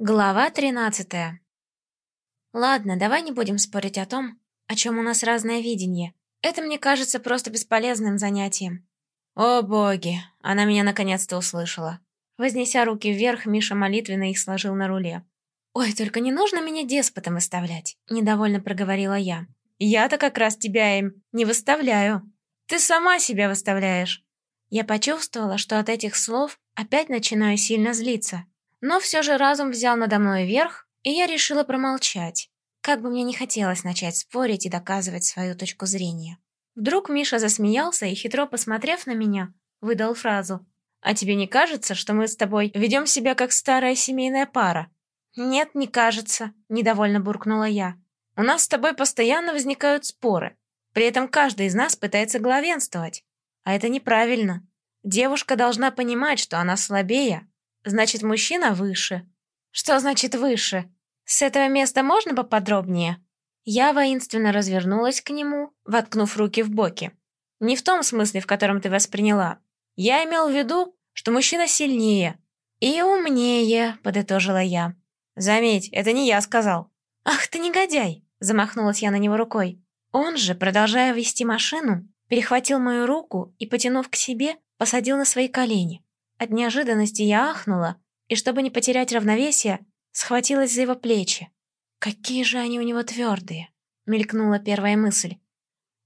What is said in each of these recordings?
Глава 13. Ладно, давай не будем спорить о том, о чем у нас разное видение. Это мне кажется просто бесполезным занятием. О боги, она меня наконец-то услышала. Вознеся руки вверх, Миша молитвенно их сложил на руле. «Ой, только не нужно меня деспотом выставлять», — недовольно проговорила я. «Я-то как раз тебя им не выставляю. Ты сама себя выставляешь». Я почувствовала, что от этих слов опять начинаю сильно злиться. Но все же разум взял надо мной верх, и я решила промолчать. Как бы мне не хотелось начать спорить и доказывать свою точку зрения. Вдруг Миша засмеялся и, хитро посмотрев на меня, выдал фразу «А тебе не кажется, что мы с тобой ведем себя как старая семейная пара?» «Нет, не кажется», — недовольно буркнула я. «У нас с тобой постоянно возникают споры. При этом каждый из нас пытается главенствовать. А это неправильно. Девушка должна понимать, что она слабее, Значит, мужчина выше. Что значит выше? С этого места можно поподробнее? Я воинственно развернулась к нему, воткнув руки в боки. Не в том смысле, в котором ты восприняла. Я имел в виду, что мужчина сильнее. И умнее, подытожила я. Заметь, это не я сказал. Ах ты негодяй, замахнулась я на него рукой. Он же, продолжая вести машину, перехватил мою руку и, потянув к себе, посадил на свои колени. От неожиданности я ахнула, и чтобы не потерять равновесие, схватилась за его плечи. «Какие же они у него твердые!» — мелькнула первая мысль.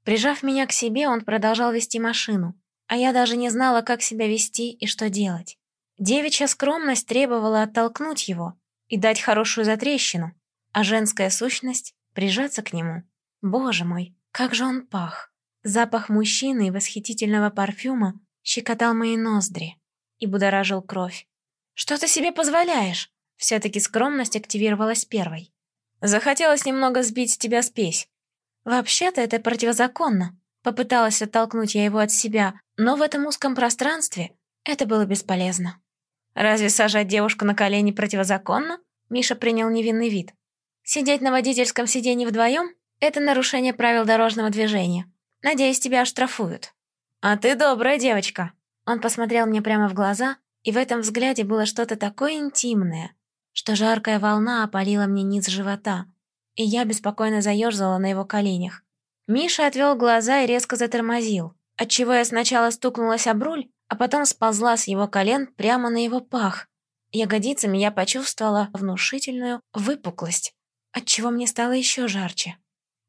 Прижав меня к себе, он продолжал вести машину, а я даже не знала, как себя вести и что делать. Девичья скромность требовала оттолкнуть его и дать хорошую затрещину, а женская сущность — прижаться к нему. Боже мой, как же он пах! Запах мужчины и восхитительного парфюма щекотал мои ноздри и будоражил кровь. «Что ты себе позволяешь?» Все-таки скромность активировалась первой. «Захотелось немного сбить с тебя спесь». «Вообще-то это противозаконно». Попыталась оттолкнуть я его от себя, но в этом узком пространстве это было бесполезно. «Разве сажать девушку на колени противозаконно?» Миша принял невинный вид. «Сидеть на водительском сиденье вдвоем — это нарушение правил дорожного движения. Надеюсь, тебя оштрафуют». «А ты добрая девочка», он посмотрел мне прямо в глаза, и в этом взгляде было что-то такое интимное, что жаркая волна опалила мне низ живота, и я беспокойно заерзала на его коленях. Миша отвел глаза и резко затормозил, отчего я сначала стукнулась об руль, а потом сползла с его колен прямо на его пах. Ягодицами я почувствовала внушительную выпуклость, отчего мне стало еще жарче.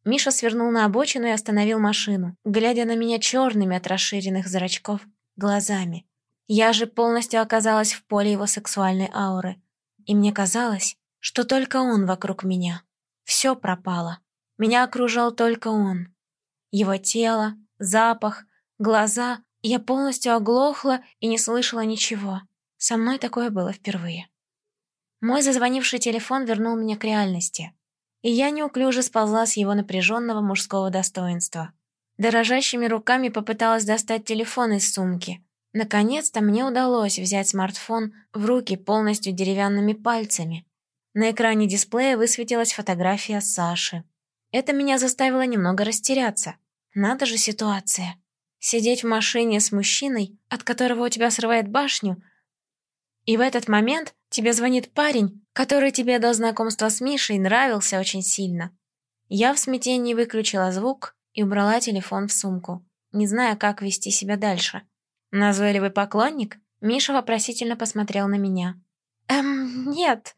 Миша свернул на обочину и остановил машину, глядя на меня черными от расширенных зрачков глазами. Я же полностью оказалась в поле его сексуальной ауры. И мне казалось, что только он вокруг меня. Все пропало. Меня окружал только он. Его тело, запах, глаза. Я полностью оглохла и не слышала ничего. Со мной такое было впервые. Мой зазвонивший телефон вернул меня к реальности. И я неуклюже сползла с его напряженного мужского достоинства. Дорожащими руками попыталась достать телефон из сумки. Наконец-то мне удалось взять смартфон в руки полностью деревянными пальцами. На экране дисплея высветилась фотография Саши. Это меня заставило немного растеряться. Надо же ситуация. Сидеть в машине с мужчиной, от которого у тебя срывает башню, и в этот момент тебе звонит парень, который тебе до знакомства с Мишей нравился очень сильно. Я в смятении выключила звук и убрала телефон в сумку, не зная, как вести себя дальше. Назойливый поклонник? Миша вопросительно посмотрел на меня. «Эм, нет,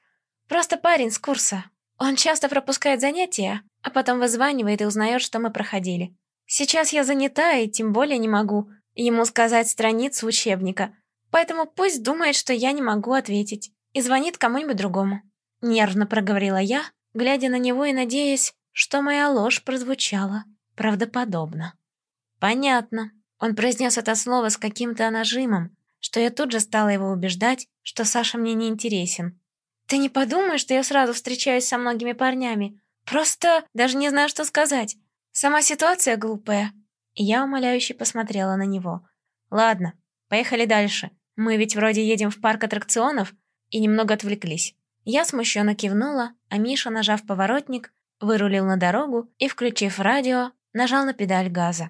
просто парень с курса. Он часто пропускает занятия, а потом вызванивает и узнает, что мы проходили. Сейчас я занята и тем более не могу ему сказать страницу учебника, поэтому пусть думает, что я не могу ответить, и звонит кому-нибудь другому». Нервно проговорила я, глядя на него и надеясь, что моя ложь прозвучала правдоподобно. «Понятно». Он произнес это слово с каким-то нажимом, что я тут же стала его убеждать, что Саша мне не интересен. «Ты не подумай, что я сразу встречаюсь со многими парнями. Просто даже не знаю, что сказать. Сама ситуация глупая». И я умоляюще посмотрела на него. «Ладно, поехали дальше. Мы ведь вроде едем в парк аттракционов и немного отвлеклись». Я смущенно кивнула, а Миша, нажав поворотник, вырулил на дорогу и, включив радио, нажал на педаль газа.